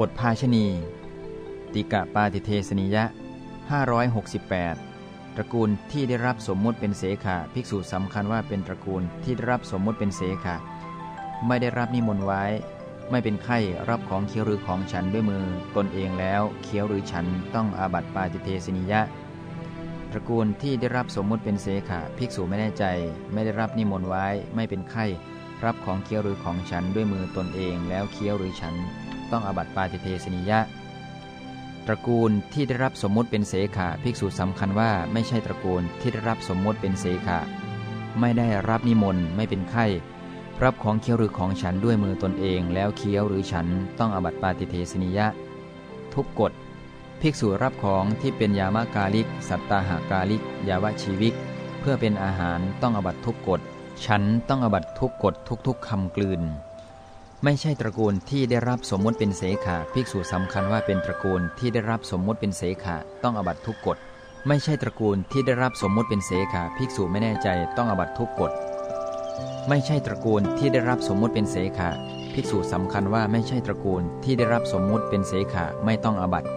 บทภาชณี ติกะปาติเทสนิยะ 568 ตระกูลที่ได้รับสมมุติเป็นเสขาภิกษุสำคัญว่าเป็นตระกูลที่ได้รับสมมุติเป็นเสขาไม่ได้รับนิมนต์ไว้ ไม่เป็นไข้รับของเคี้ยวหรือของฉันด้วยมือตนเองแล้วเคี้ยวหรือฉันต้องอาบัติปาติเทสนิยะ ตระกูลที่ได้รับสมมุติเป็นเสขาภิกษุไม่แน่ใจ ไม่ได้รับนิมนต์ไว้ ไม่เป็นไข้รับของเคี้ยวหรือของฉันด้วยมือตนเองแล้วเคี้ยวหรือฉัน ต้องอบัติปาติเทสนิยะ ตระกูลที่ได้รับสมมุติเป็นเสขาภิกษุสำคัญว่าไม่ใช่ตระกูลที่ได้รับสมมุติเป็นเสขาไม่ได้รับนิมนต์ไม่เป็นไข้รับของเคี้ยวหรือของฉันด้วยมือตนเอง แล้วเคี้ยวหรือฉันต้องอบัติปาติเทสนิยะ ทุกกฎภิกษุรับของที่เป็นยามากาลิก สัตตาหากาลิก ยาวชีวิก เพื่อเป็นอาหารต้องอบัตทุกกฎฉันต้องอบัตทุกกฎทุกๆคำกลืน ไม่ใช่ตระกูลที่ได้รับสมมติเป็นเสขาภิกษุสำคัญว่าเป็นตระกูลที่ได้รับสมมติเป็นเสขาต้องอบัตทุกกฎ ไม่ใช่ตระกูลที่ได้รับสมมติเป็นเสขาภิกษุไม่แน่ใจต้องอบัตทุกกฎ ไม่ใช่ตระกูลที่ได้รับสมมติเป็นเสขาภิกษุสำคัญว่าไม่ใช่ตระกูลที่ได้รับสมมติเป็นเสขาไม่ต้องอบัติ